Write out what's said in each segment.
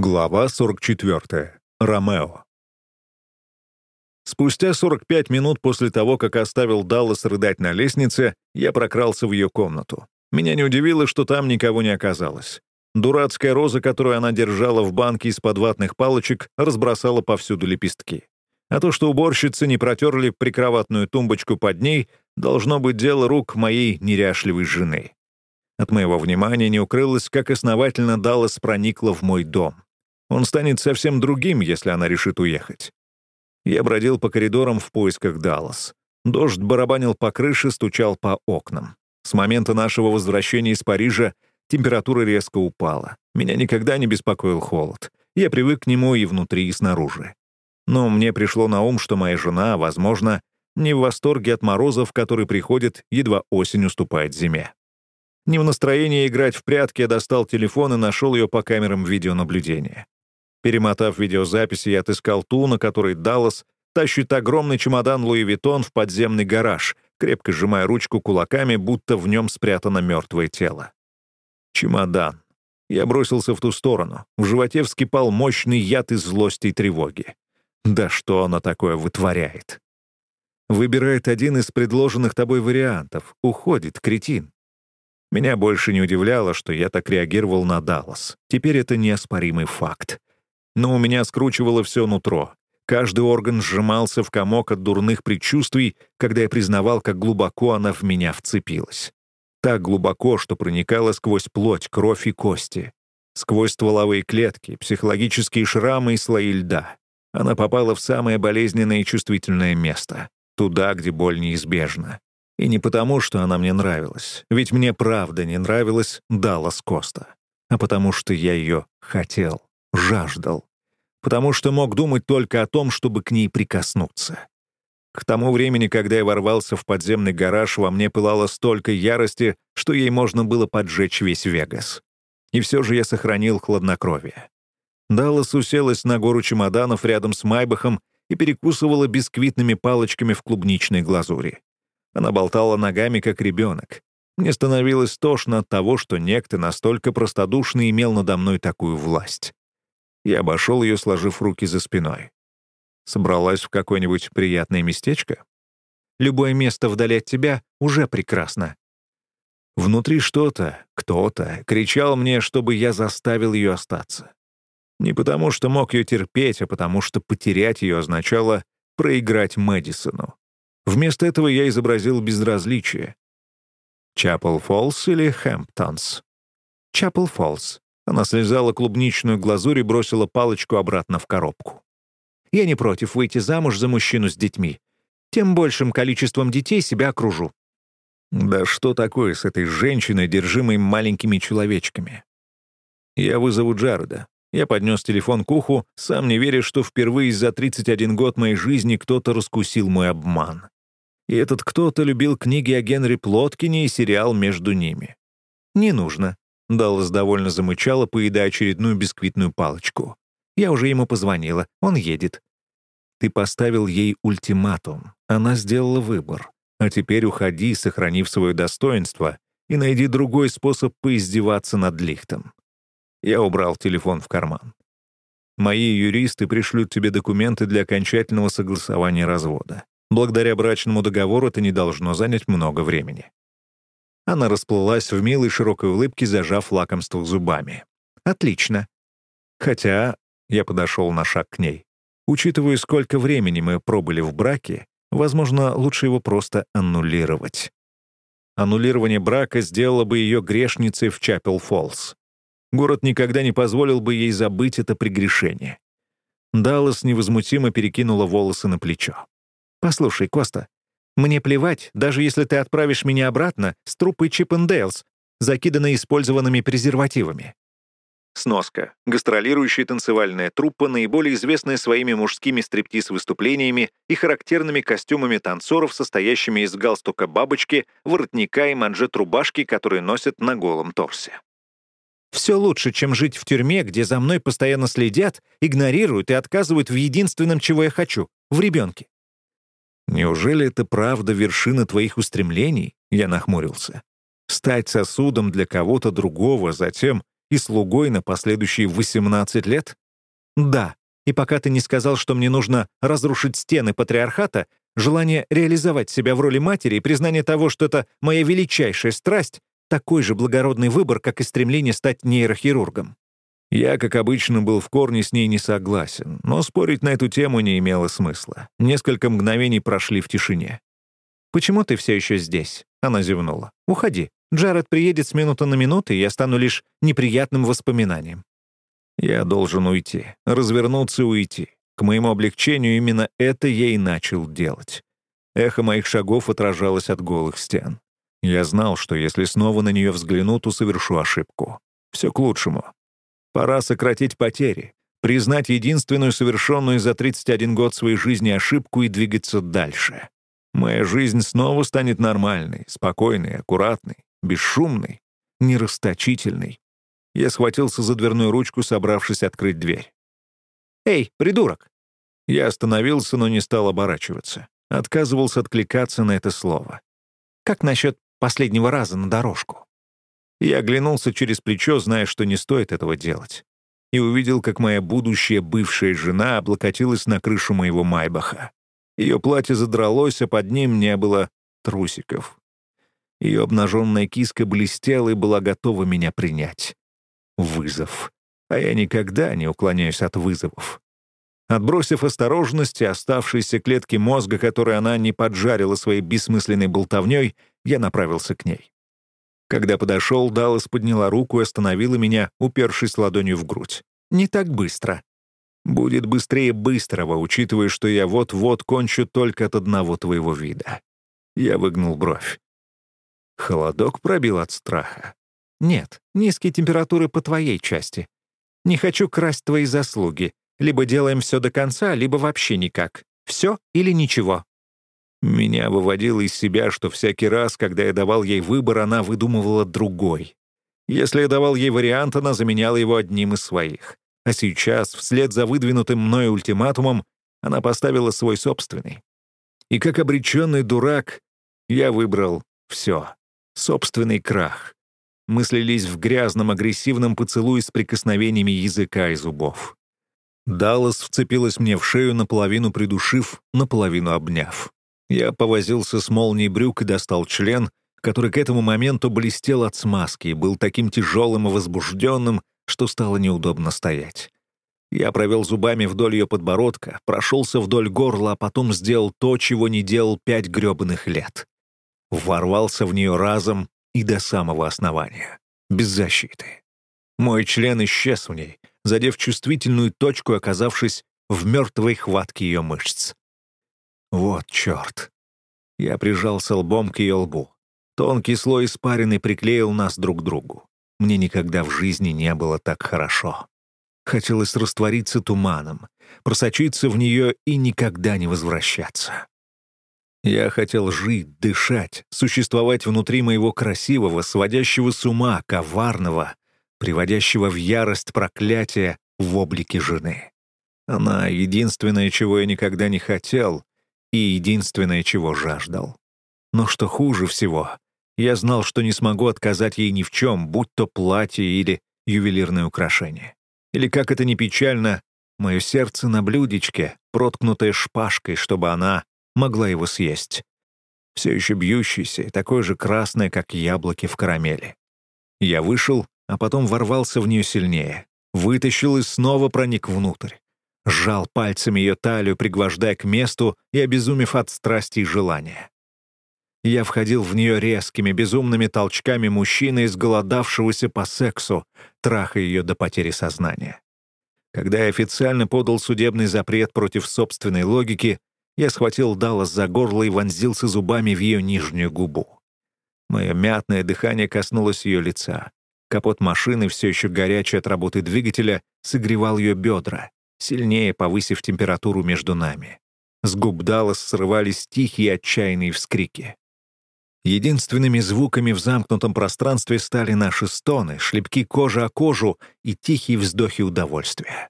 Глава 44. Ромео. Спустя 45 минут после того, как оставил Даллас рыдать на лестнице, я прокрался в ее комнату. Меня не удивило, что там никого не оказалось. Дурацкая роза, которую она держала в банке из-под ватных палочек, разбросала повсюду лепестки. А то, что уборщицы не протерли прикроватную тумбочку под ней, должно быть дело рук моей неряшливой жены. От моего внимания не укрылось, как основательно Даллас проникла в мой дом. Он станет совсем другим, если она решит уехать. Я бродил по коридорам в поисках Даллас. Дождь барабанил по крыше, стучал по окнам. С момента нашего возвращения из Парижа температура резко упала. Меня никогда не беспокоил холод. Я привык к нему и внутри, и снаружи. Но мне пришло на ум, что моя жена, возможно, не в восторге от морозов, которые приходят, едва осень уступает зиме. Не в настроении играть в прятки, я достал телефон и нашел ее по камерам видеонаблюдения. Перемотав видеозаписи, я отыскал ту, на которой Даллас тащит огромный чемодан Луи Виттон в подземный гараж, крепко сжимая ручку кулаками, будто в нем спрятано мертвое тело. Чемодан. Я бросился в ту сторону. В животе вскипал мощный яд из злости и тревоги. Да что она такое вытворяет? Выбирает один из предложенных тобой вариантов. Уходит, кретин. Меня больше не удивляло, что я так реагировал на Даллас. Теперь это неоспоримый факт. Но у меня скручивало все нутро. Каждый орган сжимался в комок от дурных предчувствий, когда я признавал, как глубоко она в меня вцепилась. Так глубоко, что проникала сквозь плоть, кровь и кости. Сквозь стволовые клетки, психологические шрамы и слои льда. Она попала в самое болезненное и чувствительное место. Туда, где боль неизбежна. И не потому, что она мне нравилась, ведь мне правда не нравилась Даллас Коста, а потому что я ее хотел, жаждал, потому что мог думать только о том, чтобы к ней прикоснуться. К тому времени, когда я ворвался в подземный гараж, во мне пылало столько ярости, что ей можно было поджечь весь Вегас. И все же я сохранил хладнокровие. Даллас уселась на гору чемоданов рядом с Майбахом и перекусывала бисквитными палочками в клубничной глазури. Она болтала ногами, как ребенок. Мне становилось тошно от того, что некто настолько простодушный имел надо мной такую власть. Я обошел ее, сложив руки за спиной. Собралась в какое-нибудь приятное местечко? Любое место вдали от тебя уже прекрасно. Внутри что-то, кто-то кричал мне, чтобы я заставил ее остаться. Не потому, что мог ее терпеть, а потому, что потерять ее означало проиграть Мэдисону. Вместо этого я изобразил безразличие. Чапел Фолс или Хэмптонс? Чапел Фолс. Она слезала клубничную глазурь и бросила палочку обратно в коробку. Я не против выйти замуж за мужчину с детьми. Тем большим количеством детей себя окружу. Да что такое с этой женщиной, держимой маленькими человечками? Я вызову Джареда. Я поднес телефон к уху, сам не веря, что впервые за 31 год моей жизни кто-то раскусил мой обман. И этот кто-то любил книги о Генри Плоткине и сериал между ними. «Не нужно», — Даллас довольно замычала, поедая очередную бисквитную палочку. «Я уже ему позвонила, он едет». «Ты поставил ей ультиматум. Она сделала выбор. А теперь уходи, сохранив свое достоинство, и найди другой способ поиздеваться над Лихтом». Я убрал телефон в карман. «Мои юристы пришлют тебе документы для окончательного согласования развода. Благодаря брачному договору это не должно занять много времени. Она расплылась в милой широкой улыбке, зажав лакомство зубами. «Отлично. Хотя...» — я подошел на шаг к ней. «Учитывая, сколько времени мы пробыли в браке, возможно, лучше его просто аннулировать». Аннулирование брака сделало бы ее грешницей в Чапел-Фоллс. Город никогда не позволил бы ей забыть это прегрешение. Даллас невозмутимо перекинула волосы на плечо. «Послушай, Коста, мне плевать, даже если ты отправишь меня обратно с труппой Чиппендейлс, закиданной использованными презервативами». Сноска. Гастролирующая танцевальная труппа, наиболее известная своими мужскими стриптиз-выступлениями и характерными костюмами танцоров, состоящими из галстука бабочки, воротника и манжет рубашки, которые носят на голом торсе. Все лучше, чем жить в тюрьме, где за мной постоянно следят, игнорируют и отказывают в единственном, чего я хочу — в ребенке. «Неужели это правда вершина твоих устремлений?» Я нахмурился. «Стать сосудом для кого-то другого, затем и слугой на последующие 18 лет? Да, и пока ты не сказал, что мне нужно разрушить стены патриархата, желание реализовать себя в роли матери и признание того, что это моя величайшая страсть, такой же благородный выбор, как и стремление стать нейрохирургом. Я, как обычно, был в корне с ней не согласен, но спорить на эту тему не имело смысла. Несколько мгновений прошли в тишине. «Почему ты все еще здесь?» — она зевнула. «Уходи. Джаред приедет с минуты на минуту, и я стану лишь неприятным воспоминанием». Я должен уйти, развернуться и уйти. К моему облегчению именно это я и начал делать. Эхо моих шагов отражалось от голых стен. Я знал, что если снова на нее взгляну, то совершу ошибку. Все к лучшему. Пора сократить потери, признать единственную совершенную за 31 год своей жизни ошибку и двигаться дальше. Моя жизнь снова станет нормальной, спокойной, аккуратной, бесшумной, нерасточительной. Я схватился за дверную ручку, собравшись открыть дверь. «Эй, придурок!» Я остановился, но не стал оборачиваться. Отказывался откликаться на это слово. «Как насчет последнего раза на дорожку?» Я оглянулся через плечо, зная, что не стоит этого делать. И увидел, как моя будущая бывшая жена облокотилась на крышу моего Майбаха. Ее платье задралось, а под ним не было трусиков. Ее обнаженная киска блестела и была готова меня принять. Вызов. А я никогда не уклоняюсь от вызовов. Отбросив осторожность и оставшиеся клетки мозга, которые она не поджарила своей бессмысленной болтовней, я направился к ней. Когда подошел, Даллас подняла руку и остановила меня, упершись ладонью в грудь. «Не так быстро». «Будет быстрее быстрого, учитывая, что я вот-вот кончу только от одного твоего вида». Я выгнул бровь. Холодок пробил от страха. «Нет, низкие температуры по твоей части. Не хочу красть твои заслуги. Либо делаем все до конца, либо вообще никак. Все или ничего». Меня выводило из себя, что всякий раз, когда я давал ей выбор, она выдумывала другой. Если я давал ей вариант, она заменяла его одним из своих. А сейчас, вслед за выдвинутым мной ультиматумом, она поставила свой собственный. И как обреченный дурак, я выбрал все. Собственный крах. Мы слились в грязном, агрессивном поцелуе с прикосновениями языка и зубов. Даллас вцепилась мне в шею, наполовину придушив, наполовину обняв. Я повозился с молнией брюк и достал член, который к этому моменту блестел от смазки и был таким тяжелым и возбужденным, что стало неудобно стоять. Я провел зубами вдоль ее подбородка, прошелся вдоль горла, а потом сделал то, чего не делал пять гребаных лет. Ворвался в нее разом и до самого основания, без защиты. Мой член исчез в ней, задев чувствительную точку, оказавшись в мертвой хватке ее мышц. Вот черт. Я прижался лбом к ее лбу. Тонкий слой испарины приклеил нас друг к другу. Мне никогда в жизни не было так хорошо. Хотелось раствориться туманом, просочиться в нее и никогда не возвращаться. Я хотел жить, дышать, существовать внутри моего красивого, сводящего с ума, коварного, приводящего в ярость проклятия в облике жены. Она — единственное, чего я никогда не хотел, и единственное, чего жаждал. Но что хуже всего, я знал, что не смогу отказать ей ни в чем, будь то платье или ювелирное украшение. Или, как это ни печально, мое сердце на блюдечке, проткнутое шпажкой, чтобы она могла его съесть. Все еще бьющееся и такое же красное, как яблоки в карамели. Я вышел, а потом ворвался в нее сильнее, вытащил и снова проник внутрь сжал пальцами ее талию, пригвождая к месту и обезумев от страсти и желания. Я входил в нее резкими, безумными толчками мужчины, изголодавшегося по сексу, трахая ее до потери сознания. Когда я официально подал судебный запрет против собственной логики, я схватил Даллас за горло и вонзился зубами в ее нижнюю губу. Мое мятное дыхание коснулось ее лица. Капот машины, все еще горячий от работы двигателя, согревал ее бедра сильнее повысив температуру между нами. С губ Даллас срывались тихие отчаянные вскрики. Единственными звуками в замкнутом пространстве стали наши стоны, шлепки кожи о кожу и тихие вздохи удовольствия.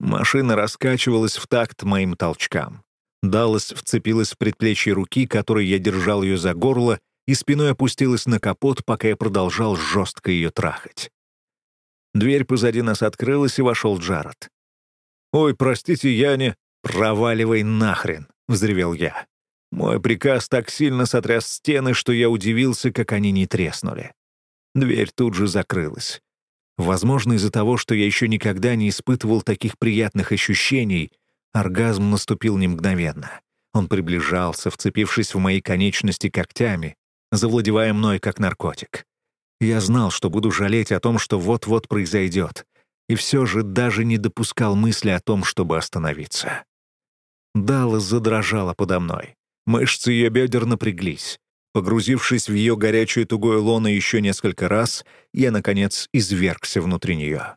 Машина раскачивалась в такт моим толчкам. Даллас вцепилась в предплечье руки, которой я держал ее за горло, и спиной опустилась на капот, пока я продолжал жестко ее трахать. Дверь позади нас открылась, и вошел Джаред. «Ой, простите, я не...» «Проваливай нахрен!» — взревел я. Мой приказ так сильно сотряс стены, что я удивился, как они не треснули. Дверь тут же закрылась. Возможно, из-за того, что я еще никогда не испытывал таких приятных ощущений, оргазм наступил не мгновенно. Он приближался, вцепившись в мои конечности когтями, завладевая мной как наркотик. Я знал, что буду жалеть о том, что вот-вот произойдет, и все же даже не допускал мысли о том, чтобы остановиться. Даллас задрожала подо мной. Мышцы ее бедер напряглись. Погрузившись в ее горячую тугое лоно еще несколько раз, я, наконец, извергся внутри нее.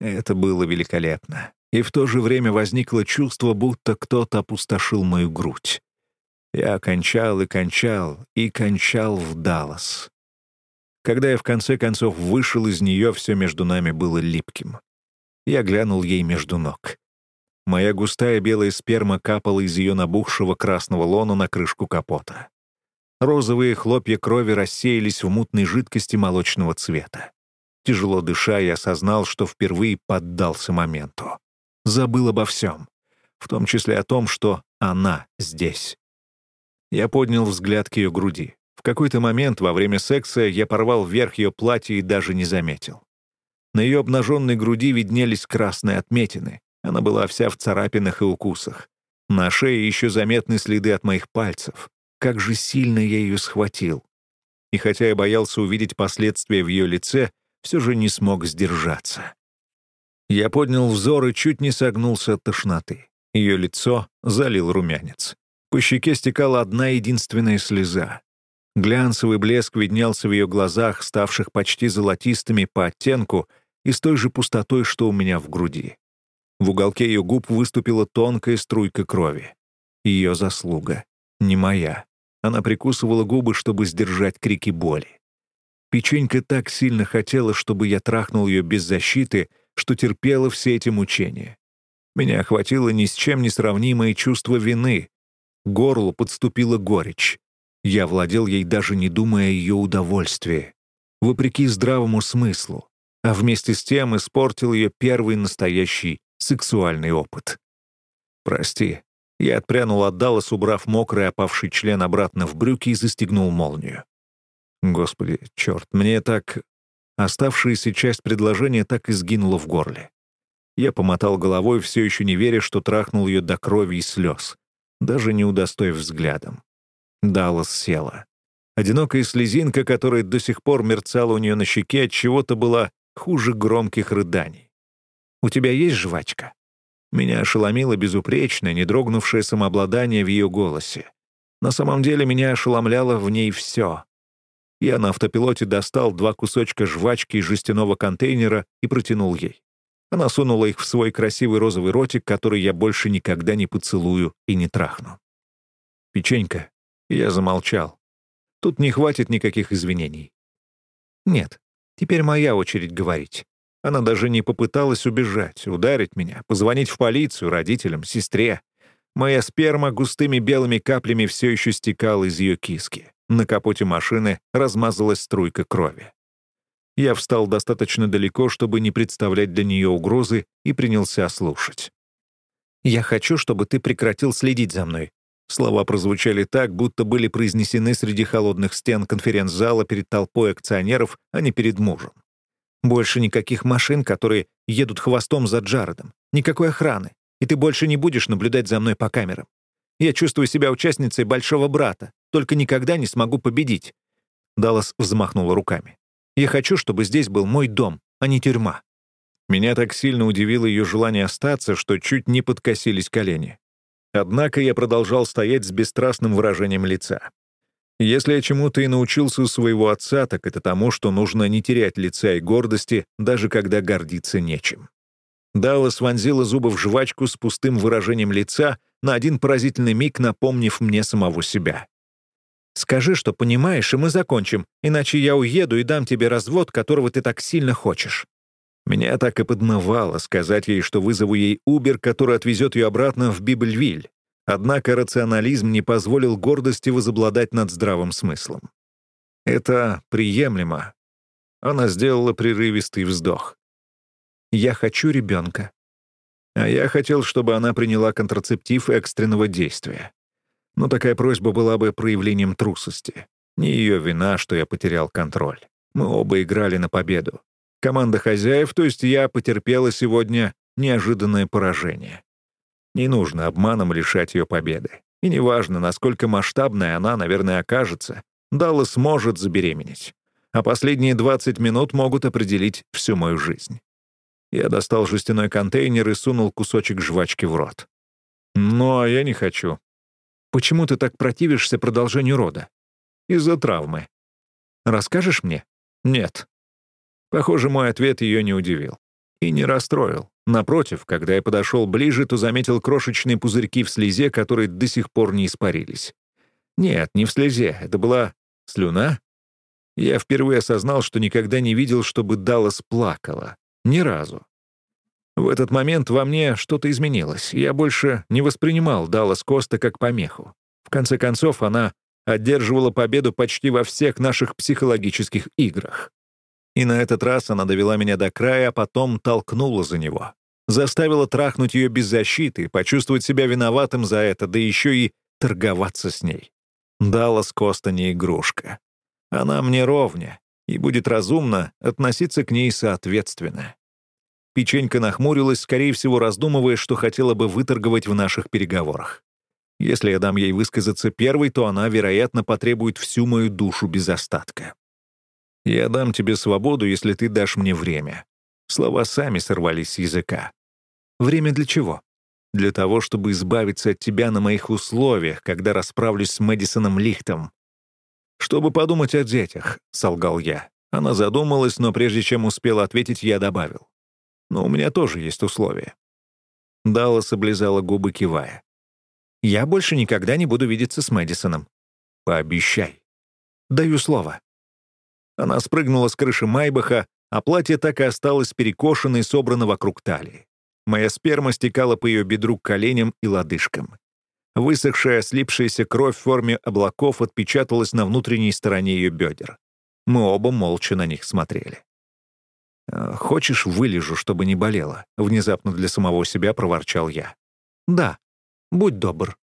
Это было великолепно. И в то же время возникло чувство, будто кто-то опустошил мою грудь. Я кончал и кончал, и кончал в Даллас. Когда я в конце концов вышел из нее, все между нами было липким. Я глянул ей между ног. Моя густая белая сперма капала из ее набухшего красного лона на крышку капота. Розовые хлопья крови рассеялись в мутной жидкости молочного цвета. Тяжело дыша, я осознал, что впервые поддался моменту. Забыл обо всем, в том числе о том, что она здесь. Я поднял взгляд к ее груди. В какой-то момент во время секса я порвал вверх ее платье и даже не заметил. На ее обнаженной груди виднелись красные отметины, она была вся в царапинах и укусах. На шее еще заметны следы от моих пальцев. Как же сильно я ее схватил. И хотя я боялся увидеть последствия в ее лице, все же не смог сдержаться. Я поднял взор и чуть не согнулся от тошноты. Ее лицо залил румянец. По щеке стекала одна единственная слеза. Глянцевый блеск виднелся в ее глазах, ставших почти золотистыми по оттенку, и с той же пустотой, что у меня в груди. В уголке ее губ выступила тонкая струйка крови. Ее заслуга. Не моя. Она прикусывала губы, чтобы сдержать крики боли. Печенька так сильно хотела, чтобы я трахнул ее без защиты, что терпела все эти мучения. Меня охватило ни с чем не сравнимое чувство вины. Горлу подступила горечь. Я владел ей, даже не думая о ее удовольствии. Вопреки здравому смыслу. А вместе с тем испортил ее первый настоящий сексуальный опыт. «Прости». Я отпрянул от Даллас, убрав мокрый опавший член обратно в брюки и застегнул молнию. Господи, черт, мне так... Оставшаяся часть предложения так и сгинула в горле. Я помотал головой, все еще не веря, что трахнул ее до крови и слез, даже не удостоив взглядом. Даллас села. Одинокая слезинка, которая до сих пор мерцала у нее на щеке, от чего-то была хуже громких рыданий. «У тебя есть жвачка?» Меня ошеломило безупречное, не дрогнувшее самообладание в ее голосе. На самом деле меня ошеломляло в ней все. Я на автопилоте достал два кусочка жвачки из жестяного контейнера и протянул ей. Она сунула их в свой красивый розовый ротик, который я больше никогда не поцелую и не трахну. «Печенька». Я замолчал. Тут не хватит никаких извинений. «Нет, теперь моя очередь говорить. Она даже не попыталась убежать, ударить меня, позвонить в полицию, родителям, сестре. Моя сперма густыми белыми каплями все еще стекала из ее киски. На капоте машины размазалась струйка крови. Я встал достаточно далеко, чтобы не представлять для нее угрозы, и принялся слушать. «Я хочу, чтобы ты прекратил следить за мной». Слова прозвучали так, будто были произнесены среди холодных стен конференц-зала перед толпой акционеров, а не перед мужем. Больше никаких машин, которые едут хвостом за Джаредом. Никакой охраны. И ты больше не будешь наблюдать за мной по камерам. Я чувствую себя участницей большого брата, только никогда не смогу победить». Даллас взмахнула руками. «Я хочу, чтобы здесь был мой дом, а не тюрьма». Меня так сильно удивило ее желание остаться, что чуть не подкосились колени. Однако я продолжал стоять с бесстрастным выражением лица. Если я чему-то и научился у своего отца, так это тому, что нужно не терять лица и гордости, даже когда гордиться нечем. Даллас вонзила зубы в жвачку с пустым выражением лица, на один поразительный миг напомнив мне самого себя. «Скажи, что понимаешь, и мы закончим, иначе я уеду и дам тебе развод, которого ты так сильно хочешь». Меня так и подмывало сказать ей, что вызову ей Убер, который отвезет ее обратно в Библьвиль. Однако рационализм не позволил гордости возобладать над здравым смыслом. Это приемлемо. Она сделала прерывистый вздох. Я хочу ребенка. А я хотел, чтобы она приняла контрацептив экстренного действия. Но такая просьба была бы проявлением трусости. Не ее вина, что я потерял контроль. Мы оба играли на победу. Команда хозяев, то есть я, потерпела сегодня неожиданное поражение. Не нужно обманом лишать ее победы. И неважно, насколько масштабная она, наверное, окажется, Даллас сможет забеременеть. А последние 20 минут могут определить всю мою жизнь. Я достал жестяной контейнер и сунул кусочек жвачки в рот. «Ну, а я не хочу». «Почему ты так противишься продолжению рода?» «Из-за травмы». «Расскажешь мне?» «Нет». Похоже, мой ответ ее не удивил. И не расстроил. Напротив, когда я подошел ближе, то заметил крошечные пузырьки в слезе, которые до сих пор не испарились. Нет, не в слезе, это была слюна. Я впервые осознал, что никогда не видел, чтобы Даллас плакала. Ни разу. В этот момент во мне что-то изменилось. Я больше не воспринимал Даллас Коста как помеху. В конце концов, она одерживала победу почти во всех наших психологических играх. И на этот раз она довела меня до края, а потом толкнула за него. Заставила трахнуть ее без защиты, почувствовать себя виноватым за это, да еще и торговаться с ней. Даллас Коста не игрушка. Она мне ровня, и будет разумно относиться к ней соответственно. Печенька нахмурилась, скорее всего, раздумывая, что хотела бы выторговать в наших переговорах. Если я дам ей высказаться первой, то она, вероятно, потребует всю мою душу без остатка. Я дам тебе свободу, если ты дашь мне время. Слова сами сорвались с языка. Время для чего? Для того, чтобы избавиться от тебя на моих условиях, когда расправлюсь с Мэдисоном Лихтом. Чтобы подумать о детях, — солгал я. Она задумалась, но прежде чем успела ответить, я добавил. Но у меня тоже есть условия. Даллас облизала губы, кивая. «Я больше никогда не буду видеться с Мэдисоном». «Пообещай». «Даю слово». Она спрыгнула с крыши Майбаха, а платье так и осталось перекошено и собрано вокруг талии. Моя сперма стекала по ее бедру к коленям и лодыжкам. Высохшая, слипшаяся кровь в форме облаков отпечаталась на внутренней стороне ее бедер. Мы оба молча на них смотрели. «А, «Хочешь, вылежу, чтобы не болело?» — внезапно для самого себя проворчал я. «Да, будь добр».